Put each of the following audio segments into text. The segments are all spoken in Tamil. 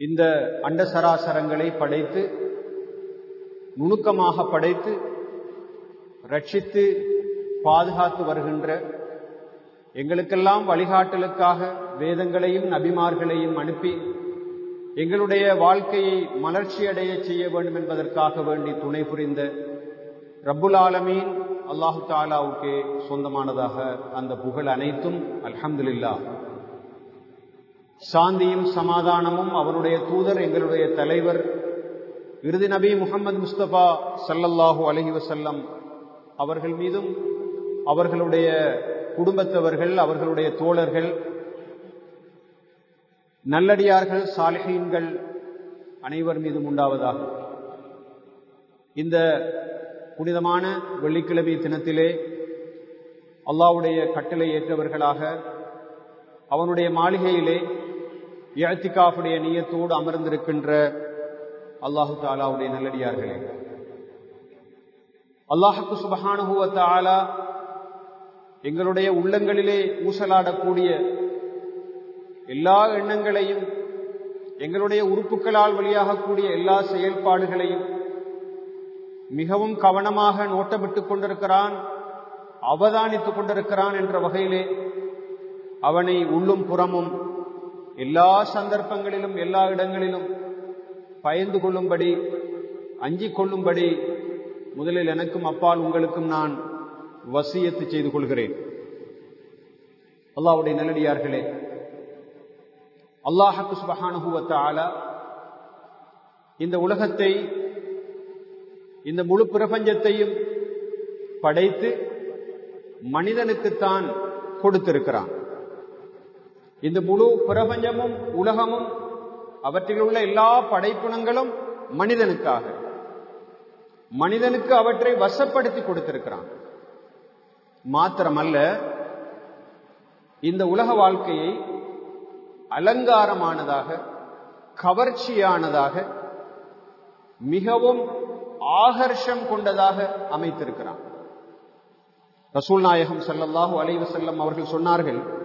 இந்த அண்ட சராசரங்களை படைத்து நுணுக்கமாக படைத்து ரட்சித்து பாதுகாத்து வருகின்ற எங்களுக்கெல்லாம் வழிகாட்டலுக்காக வேதங்களையும் நபிமார்களையும் அனுப்பி எங்களுடைய வாழ்க்கையை மலர்ச்சியடைய செய்ய வேண்டும் என்பதற்காக வேண்டி துணை புரிந்த ரப்புல் ஆலமீன் அல்லாஹு தாலாவுக்கே சொந்தமானதாக அந்த புகழ் அனைத்தும் அல்ஹம்துலில்லா சாந்தியும் சமாதானமும் அவருடைய தூதர் எங்களுடைய தலைவர் இறுதி நபி முகமது முஸ்தபா சல்லல்லாஹு அலஹி வசல்லம் அவர்கள் மீதும் அவர்களுடைய குடும்பத்தவர்கள் அவர்களுடைய தோழர்கள் நல்லடியார்கள் சாலிகீன்கள் அனைவர் மீதும் உண்டாவதாக. இந்த புனிதமான வெள்ளிக்கிழமை தினத்திலே அல்லாவுடைய கட்டளை ஏற்றவர்களாக அவனுடைய மாளிகையிலே இழத்திகாஃபுடைய நீயத்தோடு அமர்ந்திருக்கின்ற அல்லாஹு தாலாவுடைய நல்லடியார்களே. அல்லாஹுக்கு சுபஹானுகுவத்த ஆலா எங்களுடைய உள்ளங்களிலே ஊசலாடக்கூடிய எல்லா எண்ணங்களையும் எங்களுடைய உறுப்புகளால் வெளியாகக்கூடிய எல்லா செயல்பாடுகளையும் மிகவும் கவனமாக நோட்டமிட்டுக் கொண்டிருக்கிறான் அவதானித்துக் கொண்டிருக்கிறான் என்ற வகையிலே அவனை உள்ளும் புறமும் எல்லா சந்தர்ப்பங்களிலும் எல்லா இடங்களிலும் பயந்து கொள்ளும்படி அஞ்சிக் கொள்ளும்படி முதலில் எனக்கும் அப்பால் உங்களுக்கும் நான் வசியத்து செய்து கொள்கிறேன். அல்லாவுடைய நல்லடியார்களே அல்லாஹக்கு சுபஹானுகுவத்த ஆலா இந்த உலகத்தை இந்த முழு பிரபஞ்சத்தையும் படைத்து மனிதனுக்குத்தான் கொடுத்திருக்கிறான். இந்த முழு பிரபஞ்சமும் உலகமும் அவற்றில் உள்ள எல்லா படைப்பினங்களும் மனிதனுக்காக. மனிதனுக்கு அவற்றை வசப்படுத்தி கொடுத்திருக்கிறான். மாத்திரமல்ல இந்த உலக வாழ்க்கையை அலங்காரமானதாக கவர்ச்சியானதாக மிகவும் ஆகர்ஷம் கொண்டதாக அமைத்திருக்கிறான். ரசூல் நாயகம் சல்லல்லாஹு அலைவசல்லம் அவர்கள் சொன்னார்கள்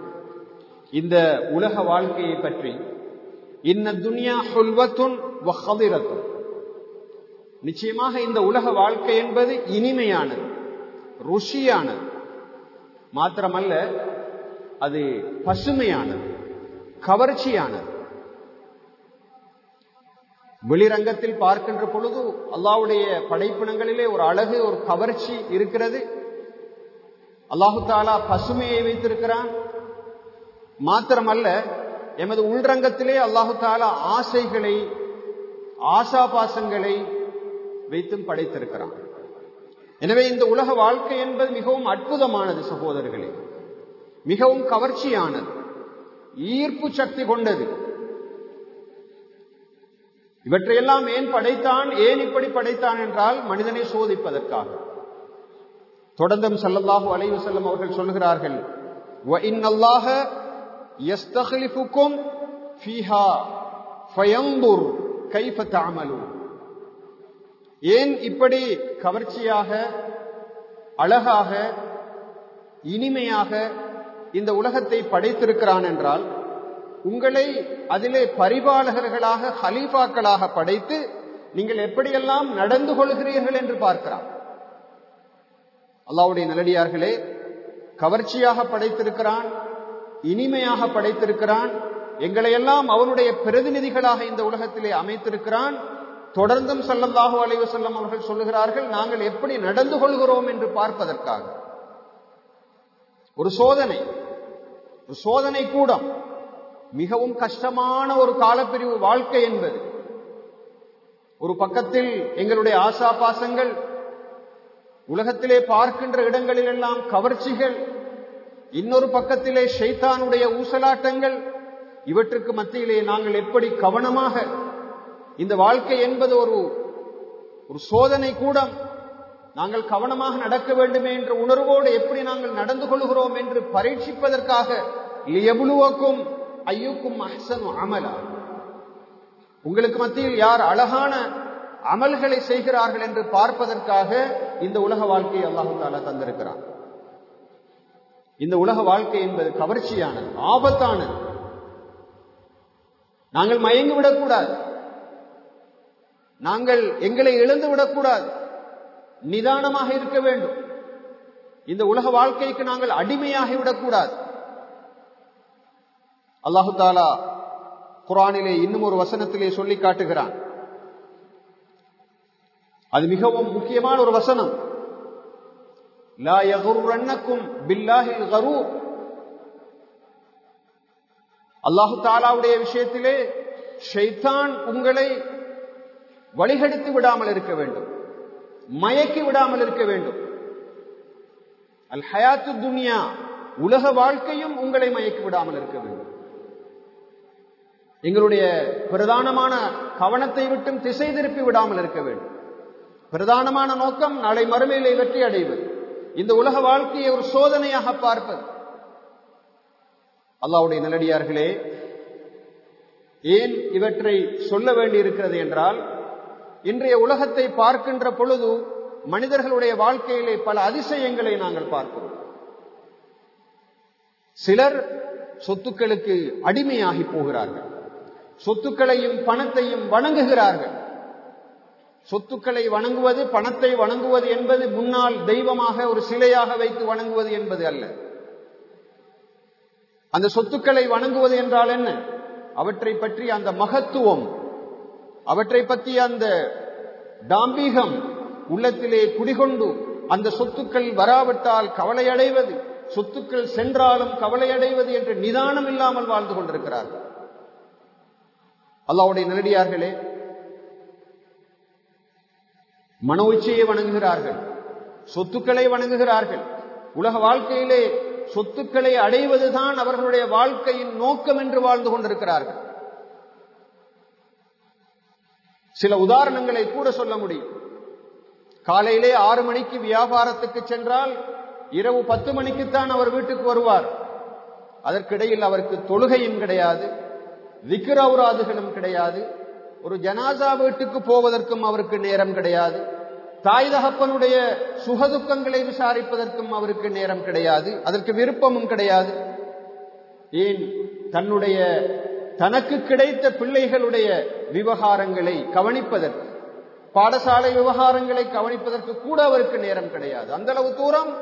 இந்த உலக வாழ்க்கையை பற்றி. இன்ன துனியா சொல்வத்தும் நிச்சயமாக இந்த உலக வாழ்க்கை என்பது இனிமையானது ருஷியானது. மாத்திரமல்ல அது பசுமையானது கவர்ச்சியானது. வெளிரங்கத்தில் பார்க்கின்ற பொழுது அல்லாவுடைய படைப்பினங்களிலே ஒரு அழகு ஒரு கவர்ச்சி இருக்கிறது. அல்லாஹு தாலா பசுமையை வைத்திருக்கிறான். மாத்திரமல்ல எமது உள்ரங்கத்திலே அல்லாஹு தாலா ஆசைகளை ஆசாபாசங்களை வைத்தும் படைத்திருக்கிறான். எனவே இந்த உலக வாழ்க்கை என்பது மிகவும் அற்புதமானது சகோதரர்களே. மிகவும் கவர்ச்சியானது. ஈர்ப்பு சக்தி கொண்டது. இவற்றையெல்லாம் ஏன் படைத்தான் ஏன் இப்படி படைத்தான் என்றால் மனிதனை சோதிப்பதற்காக. தொடர்ந்தும் சல்லல்லாஹு அலைவு செல்லும் அவர்கள் சொல்லுகிறார்கள் ஏன் இப்படி கவர்ச்சியாக அழகாக இனிமையாக இந்த உலகத்தை படைத்திருக்கிறான் என்றால் உங்களை அதிலே பரிபாலகர்களாக ஹலீஃபாக்களாக படைத்து நீங்கள் எப்படியெல்லாம் நடந்து கொள்கிறீர்கள் என்று பார்க்கிறான். அல்லாவுடைய நல்லடியார்களே கவர்ச்சியாக படைத்திருக்கிறான் இனிமையாக படைத்திருக்கிறான். எங்களையெல்லாம் அவனுடைய பிரதிநிதிகளாக இந்த உலகத்திலே அமைத்திருக்கிறான். தொடர்ந்தும் செல்லந்தாக அலைவு செல்லம் அவர்கள் சொல்லுகிறார்கள் நாங்கள் எப்படி நடந்து கொள்கிறோம்? என்று பார்ப்பதற்காக. ஒரு சோதனை. ஒரு சோதனை கூடம். மிகவும் கஷ்டமான ஒரு காலப்பிரிவு வாழ்க்கை என்பது. ஒரு பக்கத்தில் எங்களுடைய ஆசா பாசங்கள் உலகத்திலே பார்க்கின்ற இடங்களிலெல்லாம் கவர்ச்சிகள் இன்னொரு பக்கத்திலே ஷைத்தானுடைய ஊசலாட்டங்கள். இவற்றுக்கு மத்தியிலே நாங்கள் எப்படி கவனமாக இந்த வாழ்க்கை என்பது ஒரு ஒரு சோதனை கூடம். நாங்கள் கவனமாக நடக்க வேண்டுமே என்ற உணர்வோடு எப்படி நாங்கள் நடந்து கொள்கிறோம் என்று பரீட்சிப்பதற்காக எவ்வளவுக்கும் ஐயுக்கும் அஹசன் அமலா. உங்களுக்கு மத்தியில் யார் அழகான அமல்களை செய்கிறார்கள் என்று பார்ப்பதற்காக இந்த உலக வாழ்க்கையை அல்லாஹு தாலா தந்திருக்கிறார் இந்த உலக வாழ்க்கை என்பது கவர்ச்சியானது ஆபத்தானது. நாங்கள் மயங்கி விடக்கூடாது. நாங்கள் எங்களை இழந்து விடக்கூடாது. நிதானமாக இருக்க வேண்டும். இந்த உலக வாழ்க்கைக்கு நாங்கள் அடிமையாகி விடக்கூடாது. அல்லாஹு தாலா குரானிலே இன்னும் ஒரு வசனத்திலே சொல்லி காட்டுகிறான். அது மிகவும் முக்கியமான ஒரு வசனம். லா யகுர்ரன்னக்கும் பில்லாஹில் கரூர் அல்லாஹு தாலாவுடைய விஷயத்திலே ஷைத்தான் உங்களை வழிகெடுத்து விடாமல் இருக்க வேண்டும். மயக்கி விடாமல் இருக்க வேண்டும். அல் ஹயாத்து துனியா உலக வாழ்க்கையும் உங்களை மயக்கி விடாமல் இருக்க வேண்டும். எங்களுடைய பிரதானமான கவனத்தை விட்டும் திசை திருப்பி விடாமல் இருக்க வேண்டும். பிரதானமான நோக்கம் நாளை மறுமையிலே வெற்றி அடைவது இந்த உலக வாழ்க்கையை ஒரு சோதனையாக பார்ப்பது. அல்லாவுடைய நிலடியார்களே ஏன் இவற்றை சொல்ல வேண்டியிருக்கிறது என்றால் இன்றைய உலகத்தை பார்க்கின்ற பொழுது மனிதர்களுடைய வாழ்க்கையிலே பல அதிசயங்களை நாங்கள் பார்க்கிறோம். சிலர் சொத்துக்களுக்கு அடிமையாகி போகிறார்கள். சொத்துக்களையும் பணத்தையும் வணங்குகிறார்கள். சொத்துக்களை வணங்குவது பணத்தை வணங்குவது என்பது முன்னால் தெய்வமாக ஒரு சிலையாக வைத்து வணங்குவது என்பது அல்ல. அந்த சொத்துக்களை வணங்குவது என்றால் என்ன? அவற்றை பற்றி அந்த மகத்துவம் அவற்றை பற்றி அந்த தாம்பீகம் உள்ளத்திலே குடிகொண்டு அந்த சொத்துக்கள் வராவிட்டால் கவலையடைவது சொத்துக்கள் சென்றாலும் கவலையடைவது என்று நிதானம் இல்லாமல் வாழ்ந்து கொண்டிருக்கிறார்கள். அல்லாவுடைய நெருடியார்களே மன உச்சியை வணங்குகிறார்கள் சொத்துக்களை வணங்குகிறார்கள். உலக வாழ்க்கையிலே சொத்துக்களை அடைவதுதான் அவர்களுடைய வாழ்க்கையின் நோக்கம் என்று வாழ்ந்து கொண்டிருக்கிறார்கள். சில உதாரணங்களை கூட சொல்ல முடியும். காலையிலே ஆறு மணிக்கு வியாபாரத்துக்கு சென்றால் இரவு பத்து மணிக்குத்தான் அவர் வீட்டுக்கு வருவார். அதற்கிடையில் அவருக்கு தொழுகையும் கிடையாது விக்கிரவுராதுகளும் கிடையாது ஒரு ஜனாசா வீட்டுக்கு போவதற்கும் அவருக்கு நேரம் கிடையாது. தாய் தகப்பனுடைய சுகதுக்கங்களை விசாரிப்பதற்கும் அவருக்கு நேரம் கிடையாது. அதற்கு விருப்பமும் கிடையாது. ஏன்? தன்னுடைய தனக்கு கிடைத்த பிள்ளைகளுடைய விவகாரங்களை கவனிப்பதற்கு பாடசாலை விவகாரங்களை கவனிப்பதற்கு கூட அவருக்கு நேரம் கிடையாது. அந்த அளவு தூரம்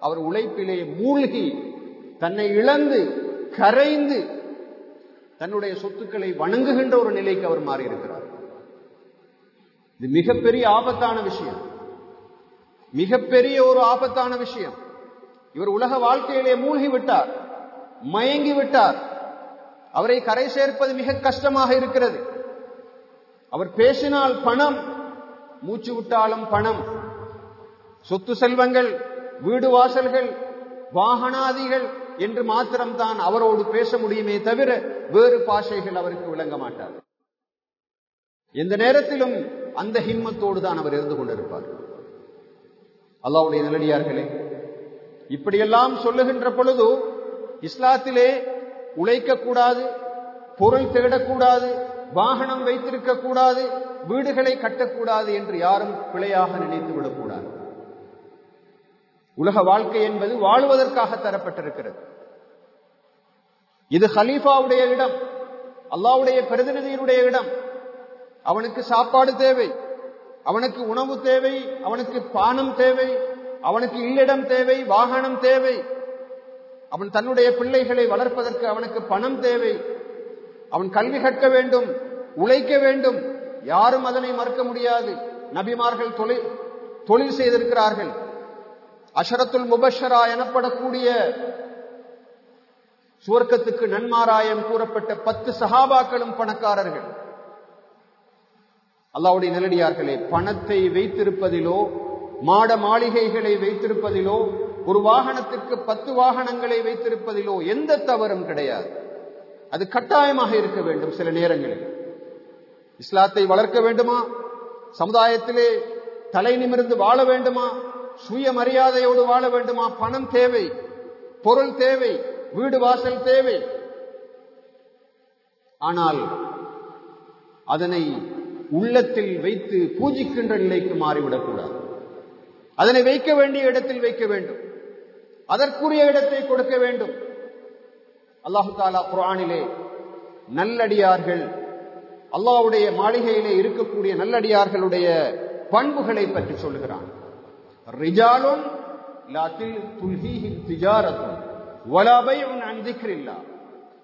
அவர் உழைப்பிலே மூழ்கி தன்னை இழந்து கரைந்து தன்னுடைய சொத்துக்களை வணங்குகின்ற ஒரு நிலைக்கு அவர் மாறியிருக்கிறார். இது மிகப்பெரிய ஆபத்தான விஷயம். மிகப்பெரிய ஒரு ஆபத்தான விஷயம். இவர் உலக வாழ்க்கையிலே மூழ்கி விட்டார் மயங்கி விட்டார் அவரை கரை சேர்ப்பது மிக கஷ்டமாக இருக்கிறது. அவர் பேசினால் பணம் மூச்சு விட்டாலும் பணம். சொத்து செல்வங்கள் வீடு வாசல்கள் வாகனாதிகள் என்று மாத்திரம்தான் அவரோடு பேச முடியுமே தவிர வேறு பாஷைகள் அவருக்கு விளங்க மாட்டார். எந்த நேரத்திலும் அந்த ஹிம்மத்தோடு தான் அவர் இருந்து கொண்டிருப்பார். அல்லாவுடைய நிலடியார்களே இப்படியெல்லாம் சொல்லுகின்ற பொழுது இஸ்லாத்திலே உழைக்கக்கூடாது பொருள் தேடக்கூடாது வாகனம் வைத்திருக்க கூடாது வீடுகளை கட்டக்கூடாது என்று யாரும் பிழையாக நினைத்து விடக்கூடாது. உலக வாழ்க்கை என்பது வாழ்வதற்காக தரப்பட்டிருக்கிறது. இது ஹலீஃபாவுடைய இடம் அல்லாவுடைய பிரதிநிதியினுடைய இடம். அவனுக்கு சாப்பாடு தேவை அவனுக்கு உணவு தேவை அவனுக்கு பானம் தேவை அவனுக்கு இல்லிடம் தேவை வாகனம் தேவை. அவன் தன்னுடைய பிள்ளைகளை வளர்ப்பதற்கு அவனுக்கு பணம் தேவை. அவன் கல்வி கற்க வேண்டும் உழைக்க வேண்டும். யாரும் அதனை மறுக்க முடியாது. நபிமார்கள் தொழில் தொழில் செய்திருக்கிறார்கள். அஷரத்துல் முபஷரா எனப்படக்கூடிய சுவர்க்கத்துக்கு நன்மாராயம் கூறப்பட்ட பத்து சகாபாக்களும் பணக்காரர்கள். அல்லாவுடைய நிலடியார்களே பணத்தை வைத்திருப்பதிலோ மாட மாளிகைகளை வைத்திருப்பதிலோ ஒரு வாகனத்திற்கு பத்து வாகனங்களை வைத்திருப்பதிலோ எந்த தவறும் கிடையாது. அது கட்டாயமாக இருக்க வேண்டும் சில நேரங்களில். இஸ்லாத்தை வளர்க்க வேண்டுமா? சமுதாயத்திலே தலை நிமிர்ந்து வாழ வேண்டுமா? சுய மரியாதையோடு வாழ வேண்டுமா? பணம் தேவை பொருள் தேவை வீடு வாசல் தேவை. ஆனால் அதனை உள்ளத்தில் வைத்து பூஜிக்கின்ற நிலைக்கு மாறிவிடக்கூடாது அதனை வைக்க வேண்டிய இடத்தில் வைக்க வேண்டும். அதற்குரிய இடத்தை கொடுக்க வேண்டும். அல்லாஹு தாலா குரானிலே நல்லடியார்கள் அல்லாவுடைய மாளிகையிலே இருக்கக்கூடிய நல்லடியார்களுடைய பண்புகளை பற்றி சொல்லுகிறான். ரிஜாலுன் ولا بيع عن ذكر الله அன் திக்ரில்லாஹ்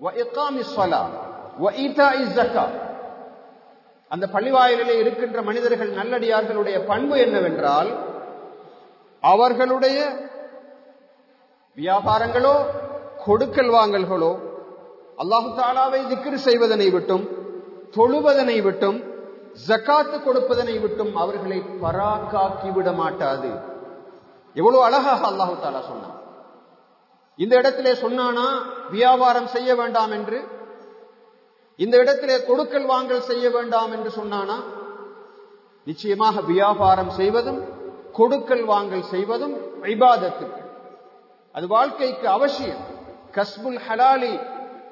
வ இகாமிஸ் அந்த பள்ளிவாயிலே இருக்கின்ற மனிதர்கள் நல்லடியார்களுடைய பண்பு என்னவென்றால் அவர்களுடைய வியாபாரங்களோ கொடுக்கல் வாங்கல்களோ அல்லாஹு தாலாவை திக்ரு செய்வதனை விட்டும் தொழுவதனை விட்டும் ஜக்காத்து கொடுப்பதனை விட்டும் அவர்களை பராக்காக்கி விட மாட்டாது. எவ்வளவு அழகாக அல்லாஹு தாலா சொன்னான். இந்த இடத்திலே சொன்னானா வியாபாரம் செய்ய வேண்டாம் என்று? இந்த இடத்திலே கொடுக்கல் வாங்கல் செய்ய வேண்டாம் என்று சொன்னானா? நிச்சயமாக வியாபாரம் செய்வதும் கொடுக்கல் வாங்கல் செய்வதும் ஐபாதத்துக்கு அது வாழ்க்கைக்கு அவசியம். கஸ்புல் ஹலாலி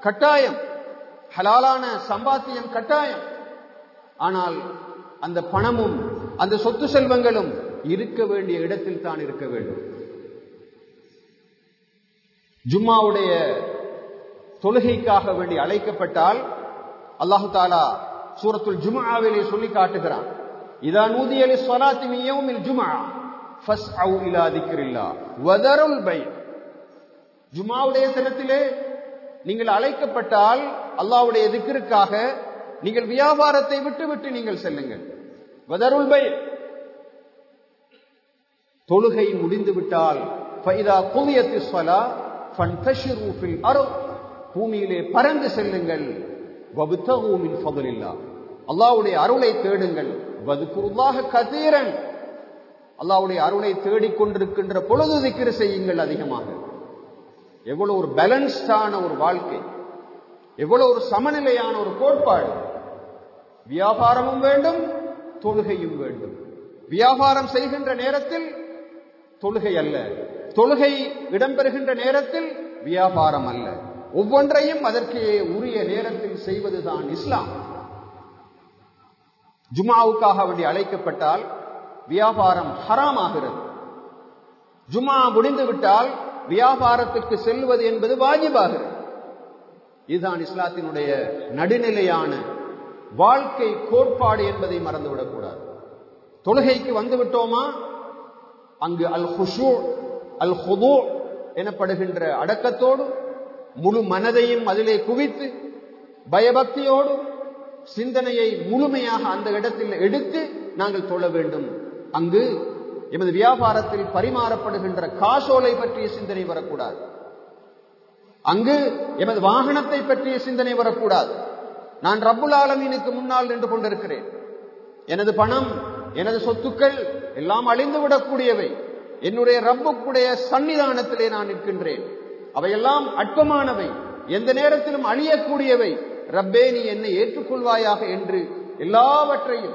கட்டாயம். ஹலாலான சம்பாத்தியம் கட்டாயம். ஆனால் அந்த பணமும் அந்த சொத்து செல்வங்களும் இருக்க வேண்டிய இடத்தில் தான் இருக்க வேண்டும். ஜும்மாவுடைய தொழுகைக்காக வேண்டி அழைக்கப்பட்டால் அல்லாஹு தாலா சூரத்துல் ஜுமாவிலே சொல்லி காட்டுகிறான். இதா நூதியலி சொலாத்தி மியவுமில் ஜுமா ஃபஸ் அவு இலா திக்ரில்லா வதருல் பை ஜுமாவுடைய தினத்திலே நீங்கள் அழைக்கப்பட்டால் அல்லாவுடைய திக்கிற்காக நீங்கள் வியாபாரத்தை விட்டு விட்டு நீங்கள் செல்லுங்கள். வதருள் பை தொழுகை முடிந்து விட்டால் ஃபைதா குவியத்து சொலா பூமியிலே பறந்து செல்லுங்கள் வபுத்தகூமின் ஃபதுலில்லா அல்லாவுடைய அருளை தேடுங்கள் வதுக்குருவாக கதீரன் அல்லாவுடைய அருளை தேடிக்கொண்டிருக்கின்ற பொழுது திக்கிற செய்யுங்கள் அதிகமாக எவ்வளவு ஒரு பேலன்ஸ்டான ஒரு வாழ்க்கை எவ்வளவு ஒரு சமநிலையான ஒரு கோட்பாடு வியாபாரமும் வேண்டும் தொழுகையும் வேண்டும் வியாபாரம் செய்கின்ற நேரத்தில் தொழுகை அல்ல தொழுகை இடம்பெறுகின்ற நேரத்தில் வியாபாரம் அல்ல. ஒவ்வொன்றையும் அதற்கு உரிய நேரத்தில் செய்வதுதான் இஸ்லாம். ஜுமாவுக்காக வேண்டி அழைக்கப்பட்டால் வியாபாரம் ஹராமாகிறது. ஜுமா முடிந்து விட்டால் வியாபாரத்துக்கு செல்வது என்பது வாஜிபாகிறது. இதுதான் இஸ்லாத்தினுடைய நடுநிலையான வாழ்க்கை கோட்பாடு என்பதை மறந்துவிடக்கூடாது. தொழுகைக்கு வந்து விட்டோமா? அங்கு அல் ஹுஷூ அல் ஹுதூ எனப்படுகின்ற அடக்கத்தோடு முழு மனதையும் அதிலே குவித்து பயபக்தியோடு சிந்தனையை முழுமையாக அந்த இடத்தில் எடுத்து நாங்கள் தொழ வேண்டும். அங்கு எமது வியாபாரத்தில் பரிமாறப்படுகின்ற காசோலை பற்றிய சிந்தனை வரக்கூடாது. அங்கு எமது வாகனத்தை பற்றிய சிந்தனை வரக்கூடாது. நான் ரப்புல் ஆலமீனுக்கு முன்னால் நின்று கொண்டிருக்கிறேன். எனது பணம் எனது சொத்துக்கள் எல்லாம் அழிந்து விடக்கூடியவை என்னுடைய ரப்புக்குடைய சன்னிதானத்திலே நான் நிற்கின்றேன். அவையெல்லாம் அற்பமானவை. எந்த நேரத்திலும் அழியக்கூடியவை. ரப்பே நீ என்னை ஏற்றுக்கொள்வாயாக என்று எல்லாவற்றையும்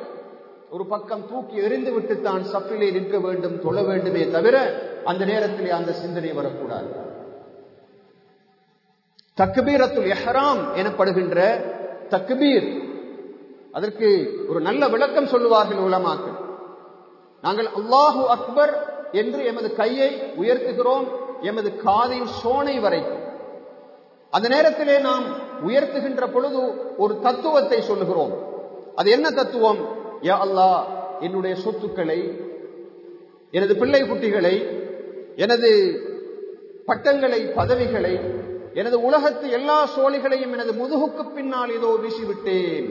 ஒரு பக்கம் தூக்கி எறிந்து விட்டுத்தான் சப்பிலே நிற்க வேண்டும் தொழ வேண்டுமே தவிர அந்த நேரத்திலே அந்த சிந்தனை வரக்கூடாது. தக்பீரத்துல் எஹராம் எனப்படுகின்ற தக்பீர் அதற்கு ஒரு நல்ல விளக்கம் சொல்லுவார்கள் உலமாக்கள். நாங்கள் அல்லாஹு அக்பர் என்று எமது கையை உயர்த்துகிறோம் எமது காதின் சோனை வரைக்கும். அந்த நேரத்திலே நாம் உயர்த்துகின்ற பொழுது ஒரு தத்துவத்தை சொல்லுகிறோம். அது என்ன தத்துவம்? யா அல்லா என்னுடைய சொத்துக்களை எனது பிள்ளை குட்டிகளை எனது பட்டங்களை பதவிகளை எனது உலகத்து எல்லா சோழிகளையும் எனது முதுகுக்கு பின்னால் ஏதோ வீசிவிட்டேன்.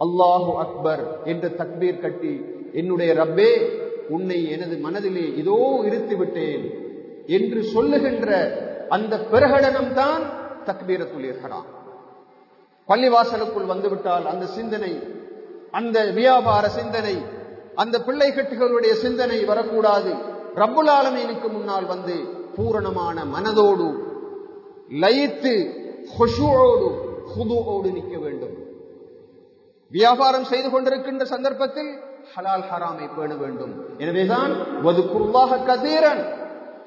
அல்லாஹு அக்பர் என்று தக்பீர் கட்டி என்னுடைய ரப்பே உன்னை எனது மனதிலே இதோ இருத்து விட்டேன் என்று சொல்லுகின்ற அந்த பிரகடனம் தான் தக்பீரத்துள் இஹ்ராம் பள்ளிவாசலுக்குள் வந்துவிட்டால் அந்த சிந்தனை அந்த வியாபார சிந்தனை அந்த பிள்ளை கட்டுகளுடைய சிந்தனை வரக்கூடாது. ரப்புல் முன்னால் வந்து பூரணமான மனதோடு லயித்து ஹொஷுவோடு ஹுதுவோடு நிற்க வேண்டும். வியாபாரம் செய்து கொண்டிருக்கின்ற சந்தர்ப்பத்தில் ஹலால் ஹராமை பேண வேண்டும். எனவேதான் வதுக்குருவாக கதீரன்.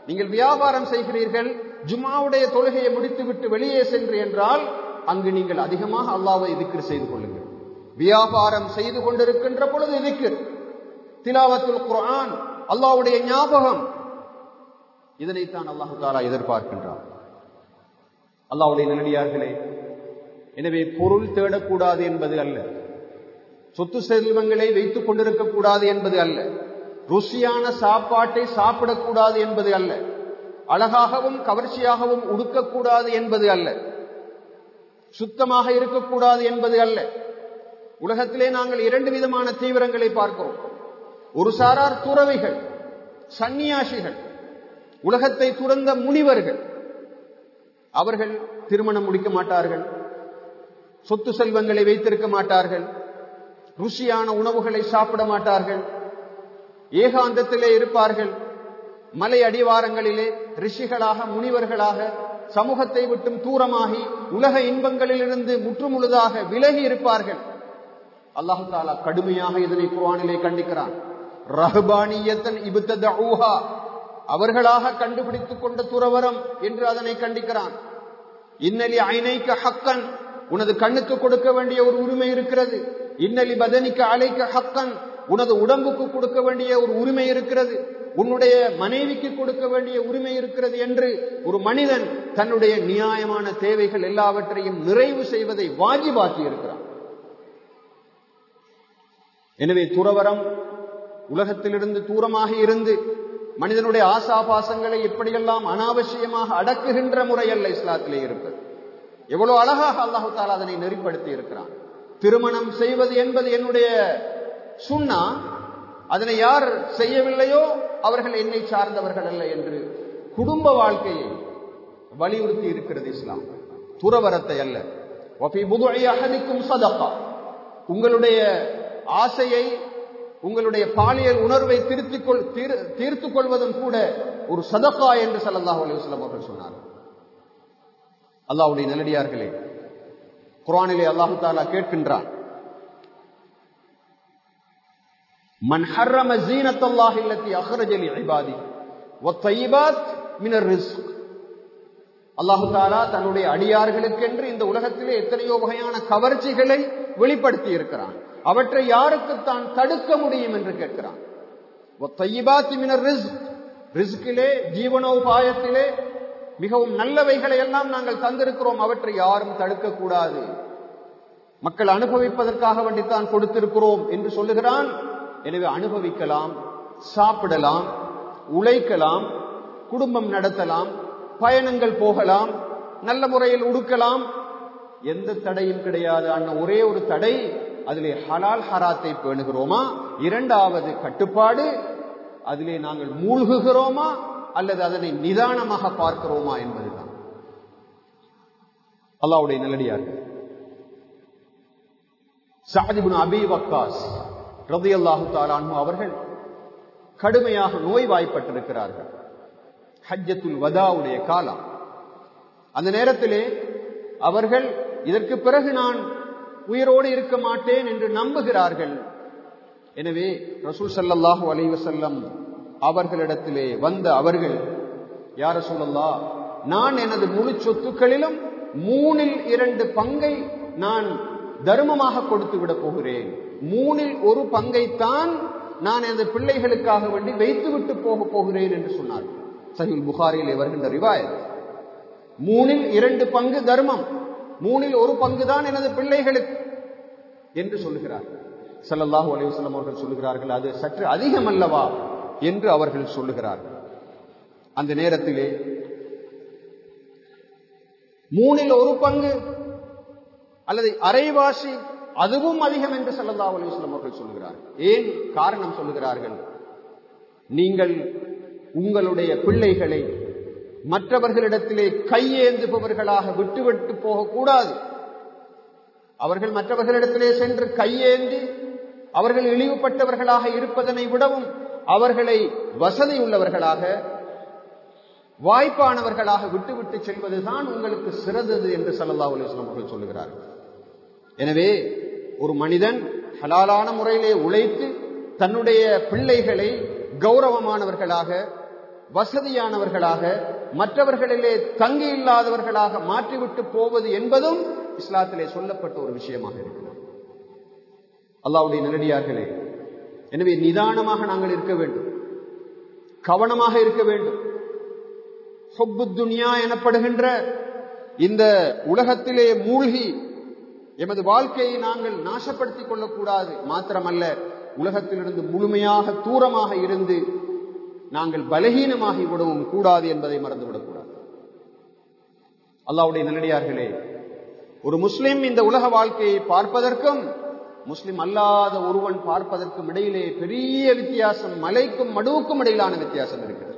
நீங்கள் வியாபாரம் செய்கிறீர்கள் ஜுமாவுடைய தொழுகையை முடித்துவிட்டு வெளியே சென்று என்றால் அங்கு நீங்கள் அதிகமாக அல்லாவை திக்ர் செய்து கொள்ளுங்கள். வியாபாரம் செய்து கொண்டிருக்கின்ற பொழுது திக்ர். திலாவத்துல் குரான் அல்லாவுடைய ஞாபகம். இதனைத்தான் அல்லாஹு தாலா எதிர்பார்க்கின்றார் அல்லாவுடைய நல்லடியார்களே எனவே பொருள் தேடக்கூடாது என்பது அல்ல. சொத்து செல்வங்களை வைத்துக் கொண்டிருக்க கூடாது என்பது அல்ல. ருசியான சாப்பாட்டை சாப்பிடக்கூடாது என்பது அல்ல. அழகாகவும் கவர்ச்சியாகவும் உடுக்கக்கூடாது என்பது அல்ல. சுத்தமாக இருக்கக்கூடாது என்பது அல்ல. உலகத்திலே நாங்கள் இரண்டு விதமான தீவிரங்களை பார்க்கிறோம். ஒரு சாரார் துறவிகள் சந்நியாசிகள் உலகத்தை துறந்த முனிவர்கள். அவர்கள் திருமணம் முடிக்க மாட்டார்கள். சொத்து செல்வங்களை வைத்திருக்க மாட்டார்கள். ருசியான உணவுகளை சாப்பிட மாட்டார்கள். ஏகாந்தத்திலே இருப்பார்கள். மலை அடிவாரங்களிலே ரிஷிகளாக முனிவர்களாக சமூகத்தை விட்டும் தூரமாகி உலக இன்பங்களிலிருந்து முற்றுமுழுதாக விலகி இருப்பார்கள். அல்லாஹு தாலா கடுமையாக இதனை குர்ஆனிலே கண்டிக்கிறான். ரஹ்பானியத்தன் இபுத்தூஹா அவர்களாக கண்டுபிடித்துக் கொண்ட துறவரம் என்று அதனை கண்டிக்கிறான். இன்னலி ஐநைக்க ஹக்கன். உனது கண்ணுக்கு கொடுக்க வேண்டிய ஒரு உரிமை இருக்கிறது. இன்னலி பதனிக்கு அலைக்க ஹக்கன். உனது உடம்புக்கு கொடுக்க வேண்டிய ஒரு உரிமை இருக்கிறது. உன்னுடைய மனைவிக்கு கொடுக்க வேண்டிய உரிமை இருக்கிறது என்று ஒரு மனிதன் தன்னுடைய நியாயமான தேவைகள் எல்லாவற்றையும் நிறைவு செய்வதை வாஜிபாக்கி இருக்கிறான். எனவே துறவரம் உலகத்திலிருந்து தூரமாக இருந்து மனிதனுடைய ஆசாபாசங்களை எப்படியெல்லாம் அனாவசியமாக அடக்குகின்ற முறையல்ல இஸ்லாத்திலே இருப்பது. எவ்வளவு அழகாக அல்லாஹு தாலா அதனை நெறிப்படுத்தி இருக்கிறான். திருமணம் செய்வது என்பது என்னுடைய சுண்ணா. அதனை யார் செய்யவில்லையோ அவர்கள் என்னை சார்ந்தவர்கள் அல்ல என்று குடும்ப வாழ்க்கையை வலியுறுத்தி இருக்கிறது இஸ்லாம். துறவரத்தை அல்ல. அகதிக்கும் சதப்பா உங்களுடைய ஆசையை உங்களுடைய பாலியல் உணர்வை திருத்திக் கொள் தீர்த்துக் கொள்வதும் கூட ஒரு சதக்கா என்று சல்லாஹ் அலுவலம் அவர்கள் சொன்னார் அல்லாவுடைய நல்லடியார்களே குரானிலே அல்லாஹு தாலா கேட்கின்றான் من حرم زينة الله التي أخرج لعباده والطيبات من الرزق அல்லாஹு தாலா தன்னுடைய அடியார்களுக்கென்று இந்த உலகத்திலே எத்தனையோ வகையான கவர்ச்சிகளை வெளிப்படுத்தி இருக்கிறான் அவற்றை யாருக்கு தான் தடுக்க முடியும் என்று கேட்கிறான் ரிஸ்கிலே ஜீவனோபாயத்திலே மிகவும் நல்லவைகளை எல்லாம் நாங்கள் தந்திருக்கிறோம். அவற்றை யாரும் தடுக்கக்கூடாது. மக்கள் அனுபவிப்பதற்காக வேண்டித்தான் கொடுத்திருக்கிறோம் என்று சொல்லுகிறான். எனவே அனுபவிக்கலாம் சாப்பிடலாம் உழைக்கலாம் குடும்பம் நடத்தலாம் பயணங்கள் போகலாம் நல்ல முறையில் உடுக்கலாம். எந்த தடையும் கிடையாது அண்ண. ஒரே ஒரு தடை அதிலே ஹலால் ஹராத்தை பேணுகிறோமா? இரண்டாவது கட்டுப்பாடு அதிலே நாங்கள் மூழ்குகிறோமா? அல்லது அதனை நிதானமாக பார்க்கிறோமா என்பதுதான். அல்லாவுடைய நல்லடியார்கள் சாதிபுன் அபி வக்காஸ் ரதி அல்லாஹு தாலானு அவர்கள் கடுமையாக நோய்வாய்ப்பட்டிருக்கிறார்கள். ஹஜ்ஜத்துல் வதாவுடைய காலம். அந்த நேரத்திலே அவர்கள் இதற்கு பிறகு நான் உயிரோடு இருக்க மாட்டேன் என்று நம்புகிறார்கள். எனவே ரசூல் சல்லாஹூ அலைவசல்லம் அவர்களிடத்திலே வந்த அவர்கள் யார சொல்லல்லா நான் எனது முழு சொத்துக்களிலும் மூணில் இரண்டு பங்கை நான் தர்மமாக கொடுத்து விட போகிறேன். மூணில் ஒரு பங்கைத்தான் நான் எனது பிள்ளைகளுக்காக வேண்டி வைத்துவிட்டு போக போகிறேன் என்று சொன்னார். சஹில் புகாரில் வருகின்ற ரிவாயத் மூணில் இரண்டு பங்கு தர்மம் மூணில் ஒரு பங்கு தான் எனது பிள்ளைகளுக்கு என்று சொல்லுகிறார் சல்லல்லாஹூ அலைவசல்லம் அவர்கள் சொல்லுகிறார்கள் அது சற்று அதிகம் அல்லவா என்று அவர்கள் சொல்லுகிறார்கள். அந்த நேரத்திலே மூணில் ஒரு பங்கு அல்லது அரைவாசி அதுவும் அதிகம் என்று சல்லல்லா அலிஸ்லாம் அவர்கள் சொல்லுகிறார் ஏன் காரணம் சொல்லுகிறார்கள்? நீங்கள் உங்களுடைய பிள்ளைகளை மற்றவர்களிடத்திலே கையேந்துபவர்களாக விட்டுவிட்டு போகக்கூடாது. அவர்கள் மற்றவர்களிடத்திலே சென்று கையேந்தி அவர்கள் இழிவுபட்டவர்களாக இருப்பதனை விடவும் அவர்களை வசதி உள்ளவர்களாக வாய்ப்பானவர்களாக விட்டுவிட்டு செல்வதுதான் உங்களுக்கு சிறந்தது என்று சல்லா அலிஸ்லாம் அவர்கள் சொல்லுகிறார்கள். எனவே ஒரு மனிதன் ஹலாலான முறையிலே உழைத்து தன்னுடைய பிள்ளைகளை கௌரவமானவர்களாக வசதியானவர்களாக மற்றவர்களிலே தங்கி இல்லாதவர்களாக மாற்றிவிட்டு போவது என்பதும் இஸ்லாத்திலே சொல்லப்பட்ட ஒரு விஷயமாக இருக்கிறது. அல்லாவுடைய நிலடியார்களே எனவே நிதானமாக நாங்கள் இருக்க வேண்டும். கவனமாக இருக்க வேண்டும். சொப்பு துனியா எனப்படுகின்ற இந்த உலகத்திலே மூழ்கி எமது வாழ்க்கையை நாங்கள் நாசப்படுத்திக் கொள்ளக்கூடாது. மாத்திரமல்ல உலகத்திலிருந்து முழுமையாக தூரமாக இருந்து நாங்கள் பலகீனமாகி விடவும் கூடாது என்பதை மறந்துவிடக்கூடாது. அல்லாவுடைய நல்லடியார்களே ஒரு முஸ்லிம் இந்த உலக வாழ்க்கையை பார்ப்பதற்கும் முஸ்லிம் அல்லாத ஒருவன் பார்ப்பதற்கும் இடையிலே பெரிய வித்தியாசம் மலைக்கும் மடுவுக்கும் இடையிலான வித்தியாசம் இருக்கிறது.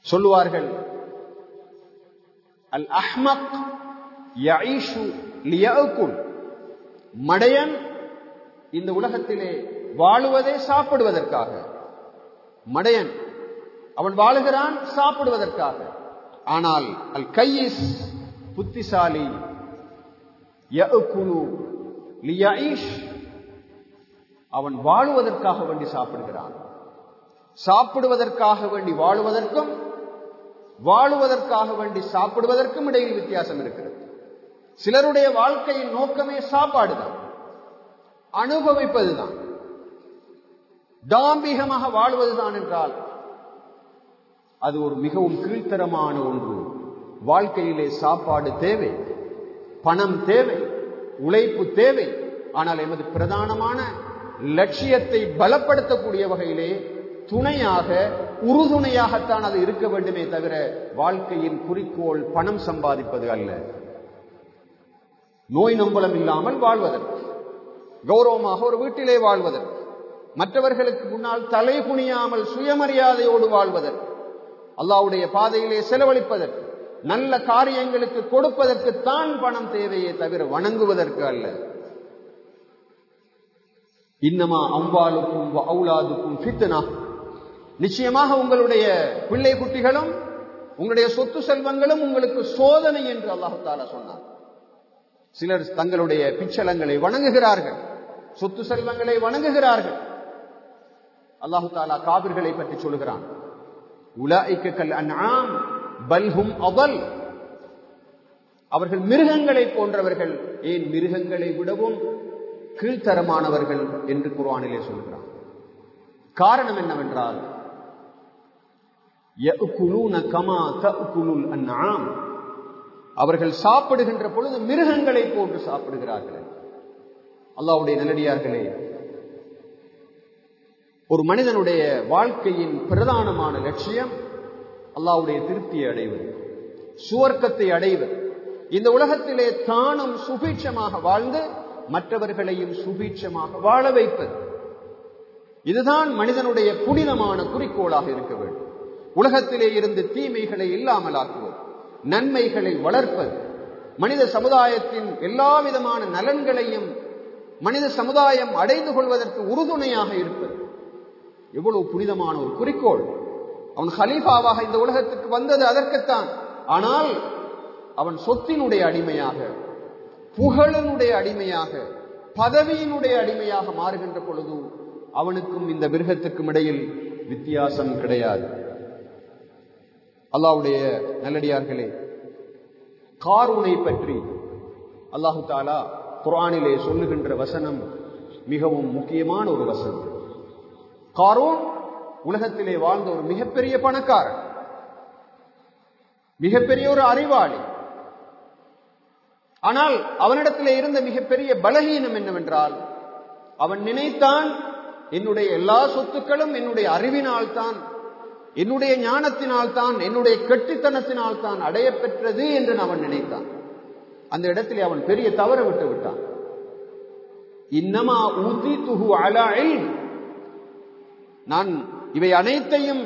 சொல்லுவார்கள் அல் அஹ்மக் மடையன் இந்த உலகத்திலே வாழுவதே சாப்பிடுவதற்காக. மடையன் அவன் வாழுகிறான் சாப்பிடுவதற்காக. ஆனால் அல் கையிஸ் புத்திசாலி யகுலு லியஈஷ் அவன் வாழுவதற்காக வேண்டி சாப்பிடுகிறான். சாப்பிடுவதற்காக வேண்டி வாழுவதற்கும் வாழுவதற்காக வேண்டி சாப்பிடுவதற்கும் இடையில் வித்தியாசம் இருக்கிறது. சிலருடைய வாழ்க்கையின் நோக்கமே சாப்பாடுதான். அனுபவிப்பதுதான். தாம்பிகமாக வாழ்வதுதான் என்றால் அது ஒரு மிகவும் கீழ்த்தரமான ஒன்று. வாழ்க்கையிலே சாப்பாடு தேவை பணம் தேவை உழைப்பு தேவை. ஆனால் எமது பிரதானமான லட்சியத்தை பலப்படுத்தக்கூடிய வகையிலே துணையாக உறுதுணையாகத்தான் அது இருக்க வேண்டுமே தவிர வாழ்க்கையின் குறிக்கோள் பணம் சம்பாதிப்பது அல்ல. நோய் நம்பலம் இல்லாமல் வாழ்வதற்கு கௌரவமாக ஒரு வீட்டிலே வாழ்வதற்கு மற்றவர்களுக்கு முன்னால் தலை குனியாமல் சுயமரியாதையோடு வாழ்வதற்கு அல்லாவுடைய பாதையிலே செலவழிப்பதற்கு நல்ல காரியங்களுக்கு கொடுப்பதற்கு தான் பணம் தேவையே தவிர வணங்குவதற்கு அல்ல. இன்னமா அம்பாலுக்கும் அவுலாதுக்கும் ஃபித்னா. நிச்சயமாக உங்களுடைய பிள்ளை குட்டிகளும் உங்களுடைய சொத்து செல்வங்களும் உங்களுக்கு சோதனை என்று அல்லாஹு தாலா சொன்னார் சிலர் தங்களுடைய பிச்சலங்களை வணங்குகிறார்கள் சொத்து செல்வங்களை வணங்குகிறார்கள். அல்லாஹு தாலா காவிர்களை பற்றி சொல்கிறான் உலாய்க்கல் அன்ஆம் பல்ஹும் அவல் அவர்கள் மிருகங்களை போன்றவர்கள். ஏன் மிருகங்களை விடவும் கீழ்த்தரமானவர்கள் என்று குர்வானிலே சொல்கிறார். காரணம் என்னவென்றால் அவர்கள் சாப்பிடுகின்ற பொழுது மிருகங்களை போன்று சாப்பிடுகிறார்கள். அல்லாவுடைய நல்லடியார்களே ஒரு மனிதனுடைய வாழ்க்கையின் பிரதானமான லட்சியம் அல்லாவுடைய திருப்தியை அடைவது சுவர்க்கத்தை அடைவது. இந்த உலகத்திலே தானும் சுபீட்சமாக வாழ்ந்து மற்றவர்களையும் சுபீட்சமாக வாழ வைப்பது. இதுதான் மனிதனுடைய புனிதமான குறிக்கோளாக இருக்க வேண்டும். உலகத்திலே இருந்து தீமைகளை இல்லாமலாக்குவது நன்மைகளை வளர்ப்பது மனித சமுதாயத்தின் எல்லா விதமான நலன்களையும் மனித சமுதாயம் அடைந்து கொள்வதற்கு உறுதுணையாக இருப்பது. எவ்வளவு புனிதமான ஒரு குறிக்கோள். அவன் ஹலீஃபாவாக இந்த உலகத்துக்கு வந்தது அதற்குத்தான். ஆனால் அவன் சொத்தினுடைய அடிமையாக புகழனுடைய அடிமையாக பதவியினுடைய அடிமையாக மாறுகின்ற பொழுது அவனுக்கும் இந்த மிருகத்துக்கும் இடையில் வித்தியாசம் கிடையாது. அல்லாவுடைய நல்லடியார்களே காரூனை பற்றி அல்லாஹு தாலா குரானிலே சொல்லுகின்ற வசனம் மிகவும் முக்கியமான ஒரு வசனம். காரூன் உலகத்திலே வாழ்ந்த ஒரு மிகப்பெரிய பணக்காரன் மிகப்பெரிய ஒரு அறிவாளி. ஆனால் அவனிடத்திலே இருந்த மிகப்பெரிய பலகீனம் என்னவென்றால் அவன் நினைத்தான் என்னுடைய எல்லா சொத்துக்களும் என்னுடைய அறிவினால் தான் என்னுடைய ஞானத்தினால் தான் என்னுடைய கெட்டித்தனத்தினால் தான் அடைய பெற்றது என்று அவன் நினைத்தான். அந்த இடத்திலே அவன் பெரிய தவற விட்டு விட்டான். இன்னமா ஊதி துகு அலா நான் இவை அனைத்தையும்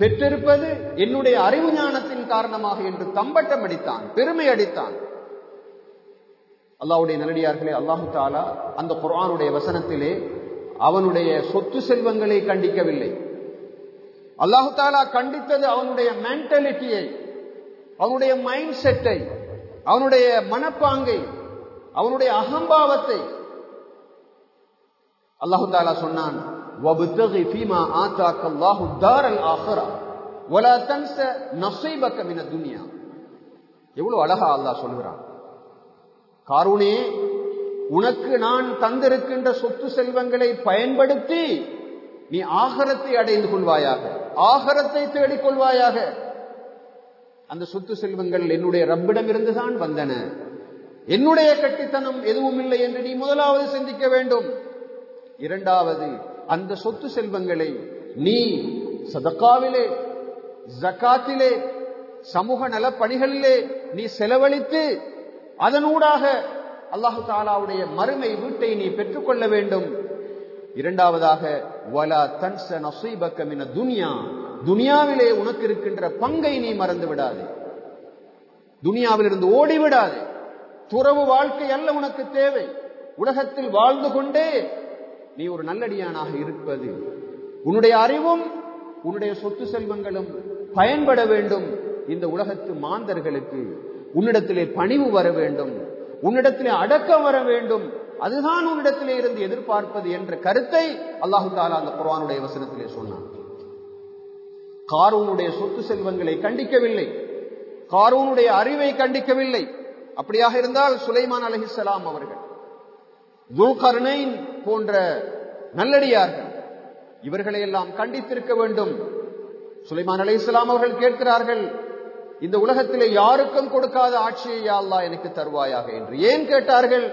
பெற்றிருப்பது என்னுடைய அறிவு ஞானத்தின் காரணமாக என்று தம்பட்டம் அடித்தான் பெருமை அடித்தான். அல்லாவுடைய நல்லடியார்களே அல்லாஹு தாலா அந்த குரானுடைய வசனத்திலே அவனுடைய சொத்து செல்வங்களை கண்டிக்கவில்லை. அல்லாஹு தாலா கண்டித்தது அவனுடைய மென்டாலிட்டியை அவனுடைய மைண்ட் செட்டை அவனுடைய மனப்பாங்கை அவனுடைய அகம்பாவத்தை. அல்லாஹு தாலா சொன்னான் وَابْتَغِ فِيمَا آتَاكَ اللَّهُ الدَّارَ الْآخِرَةَ وَلَا تَنْسَ نَصِيبَكَ مِنَ الدُّنْيَا எவ்வளவு அழகா அல்லாஹ் சொல்கிறான் காரூனே உனக்கு நான் தந்திருக்கின்ற சொத்து செல்வங்களை பயன்படுத்தி நீ ஆகரத்தை அடைந்து கொள்வாயாக ஆகரத்தை தேடிக் கொள்வாயாக அந்த சொத்து செல்வங்கள் என்னுடைய ரப்பிடம் இருந்துதான் வந்தன என்னுடைய கட்டித்தனம் எதுவும் இல்லை என்று நீ முதலாவது சிந்திக்க வேண்டும் இரண்டாவது அந்த சொத்து செல்வங்களை நீ சதக்காவிலே ஜக்காத்திலே சமூக நலப்பணிகளிலே நீ செலவழித்து அதனூடாக அல்லாஹு தாலாவுடைய மறுமை வீட்டை நீ பெற்றுக்கொள்ள வேண்டும். இரண்டாவதாக வலா தன்ச நசீபக்க துனியா. துனியாவிலே உனக்கு இருக்கின்ற பங்கை நீ மறந்து விடாது. துனியாவிலிருந்து ஓடிவிடாது துறவு வாழ்க்கை அல்ல உனக்கு தேவை. உலகத்தில் வாழ்ந்து கொண்டே நீ ஒரு நல்லடியானாக இருப்பது. உன்னுடைய அறிவும் உன்னுடைய சொத்து செல்வங்களும் பயன்பட வேண்டும் இந்த உலகத்து மாந்தர்களுக்கு. உன்னிடத்திலே பணிவு வர வேண்டும். உன்னிடத்திலே அடக்கம் வர வேண்டும். அதுதான் உன்னிடத்திலே இருந்து எதிர்பார்ப்பது என்ற கருத்தை அல்லாஹு தாலா அந்த குரானுடைய வசனத்திலே சொன்னான். காரூனுடைய சொத்து செல்வங்களை கண்டிக்கவில்லை. காரூனுடைய அறிவை கண்டிக்கவில்லை. அப்படியாக இருந்தால் சுலைமான் அலஹிசலாம் அவர்கள் துல்கர்னைன் போன்ற நல்லடியார்கள் இவர்களை எல்லாம் கண்டித்திருக்க வேண்டும். சுலைமான் அலி இஸ்லாம் அவர்கள் கேட்கிறார்கள் இந்த உலகத்திலே யாருக்கும் கொடுக்காத ஆட்சியை யாழ்லா எனக்கு தருவாயாக என்று. ஏன் கேட்டார்கள்?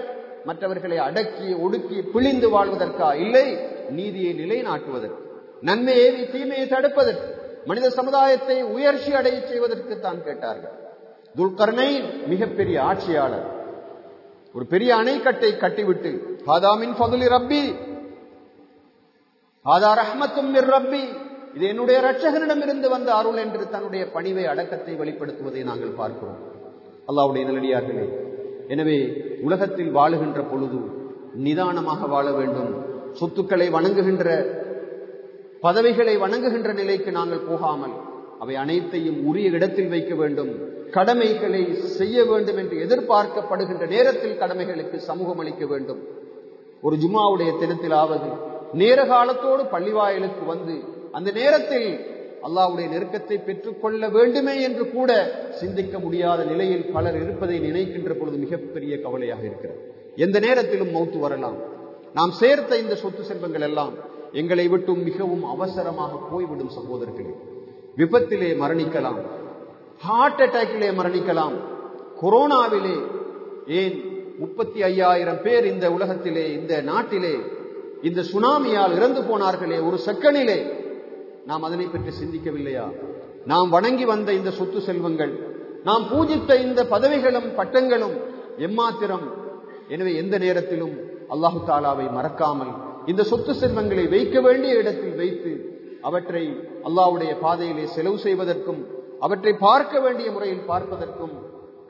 மற்றவர்களை அடக்கி ஒடுக்கி பிழிந்து வாழ்வதற்கா? இல்லை நீதியை நிலைநாட்டுவதற்கு நன்மையை தீமையை தடுப்பதற்கு மனித சமுதாயத்தை உயர்ச்சி அடைய செய்வதற்கு தான் கேட்டார்கள். துல்கர்னை மிகப்பெரிய ஆட்சியாளர் ஒரு பெரிய அணைக்கட்டை கட்டிவிட்டு ஹாதாமின் பதுலி ரப்பி ஹாதா ரஹ்மத்தும் ரப்பி. இது என்னுடைய ரட்சகனிடமிருந்து வந்த அருள் என்று தன்னுடைய பணிவை அடக்கத்தை வெளிப்படுத்துவதை நாங்கள் பார்க்கிறோம். அல்லாவுடைய நிலடியார்களே எனவே உலகத்தில் வாழுகின்ற பொழுது நிதானமாக வாழ வேண்டும். சொத்துக்களை வணங்குகின்ற பதவிகளை வணங்குகின்ற நிலைக்கு நாங்கள் போகாமல் அவை அனைத்தையும் உரிய இடத்தில் வைக்க வேண்டும். கடமைகளை செய்ய வேண்டும் என்று எதிர்பார்க்கப்படுகின்ற நேரத்தில் கடமைகளுக்கு சமூகம் அளிக்க வேண்டும். ஒரு ஜும்மாவுடைய தினத்திலாவது நேர காலத்தோடு பள்ளிவாயலுக்கு வந்து அந்த நேரத்தில் அல்லாவுடைய நெருக்கத்தை பெற்றுக்கொள்ள வேண்டுமே என்று கூட சிந்திக்க முடியாத நிலையில் பலர் இருப்பதை நினைக்கின்ற பொழுது மிகப்பெரிய கவலையாக இருக்கிறது. எந்த நேரத்திலும் மௌத்து வரலாம். நாம் சேர்த்த இந்த சொத்து செல்வங்கள் எல்லாம் எங்களை விட்டும் மிகவும் அவசரமாக போய்விடும் சகோதரர்களே. விபத்திலே மரணிக்கலாம். ஹார்ட் அட்டாக்கிலே மரணிக்கலாம். கொரோனாவிலே ஏன் முப்பத்தி ஐயாயிரம் பேர் இந்த உலகத்திலே இந்த நாட்டிலே இந்த சுனாமியால் இறந்து போனார்களே ஒரு செக்கனிலே நாம் அதனை பற்றி சிந்திக்கவில்லையா? நாம் வணங்கி வந்த இந்த சொத்து செல்வங்கள் நாம் பூஜித்த இந்த பதவிகளும் பட்டங்களும் எம்மாத்திரம்? எனவே எந்த நேரத்திலும் அல்லாஹு தாலாவை மறக்காமல் இந்த சொத்து செல்வங்களை வைக்க வேண்டிய இடத்தில் வைத்து அவற்றை அல்லாவுடைய பாதையிலே செலவு செய்வதற்கும் அவற்றை பார்க்க வேண்டிய முறையில் பார்ப்பதற்கும்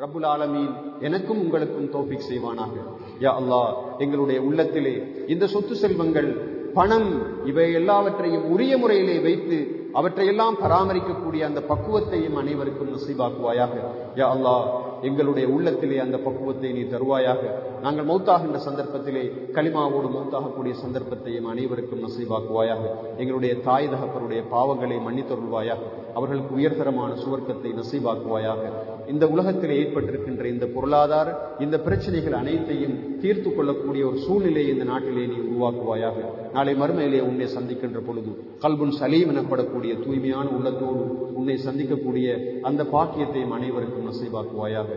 ரபுல் ஆலமீன் எனக்கும் உங்களுக்கும் தோப்பிக் செய்வானாக. யா அல்லாஹ் எங்களுடைய உள்ளத்திலே இந்த சொத்து செல்வங்கள் பணம் இவை எல்லாவற்றையும் உரிய முறையிலே வைத்து அவற்றையெல்லாம் பராமரிக்கக்கூடிய அந்த பக்குவத்தையும் அனைவருக்கும் நசீபாக்குவாயாக. யா அல்லாஹ் எங்களுடைய உள்ளத்திலே அந்த பக்குவத்தை நீ தருவாயாக. நாங்கள் மௌத்தாகின்ற சந்தர்ப்பத்திலே களிமாவோடு மௌத்தாகக்கூடிய சந்தர்ப்பத்தையும் அனைவருக்கும் நசைவாக்குவாயாக. எங்களுடைய தாய் தகப்பருடைய பாவங்களை மன்னித்தருள்வாயாக. அவர்களுக்கு உயர்தரமான சுவர்க்கத்தை நசைவாக்குவாயாக. இந்த உலகத்தில் ஏற்பட்டிருக்கின்ற இந்த பொருளாதார இந்த பிரச்சனைகள் அனைத்தையும் தீர்த்து கொள்ளக்கூடிய ஒரு சூழ்நிலையை இந்த நாட்டிலே நீ உருவாக்குவாயாக. நாளை மறுமையிலே உன்னை சந்திக்கின்ற பொழுது கல்புன் சலீம் எனப்படக்கூடிய தூய்மையான உள்ளத்தோடு உன்னை சந்திக்கக்கூடிய அந்த பாக்கியத்தையும் அனைவருக்கும் நசைவாக்குவாயாக.